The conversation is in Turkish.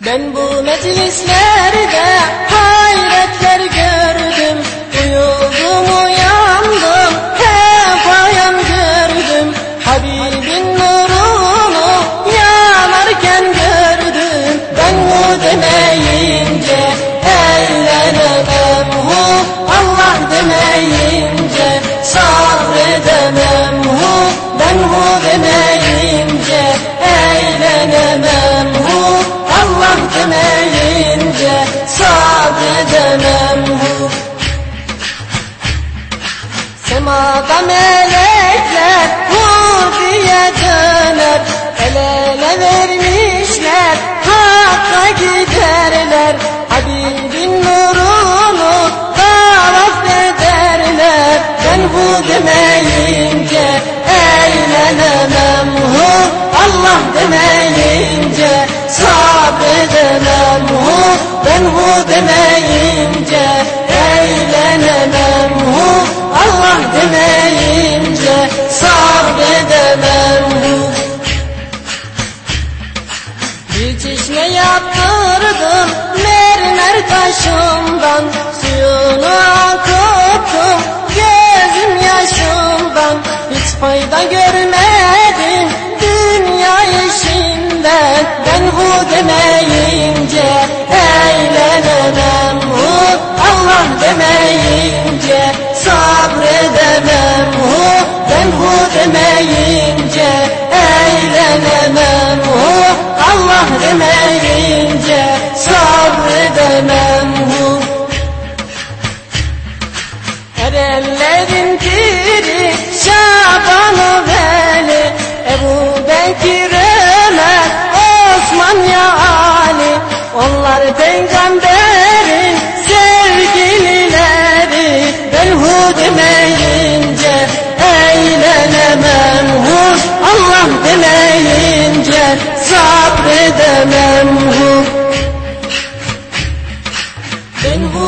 Ben bu meclislerde Semada melekler hu diye döner. El ele vermişler hakka giderler. Habibin nurunu tavaf ederler. Ben hu demeyince eğlenemem. Hu Allah demeyince sabredemem. Hu Ben hu demeyince Allah demeyince sabredemem çeşme yaptırdım mermer taşımdan demeyince eğlenemem hu Allah demeyince sabredemem. Hu Erenlerin piri Şaban-ı Veli Ebu Bekir sabredemem hu Ben hu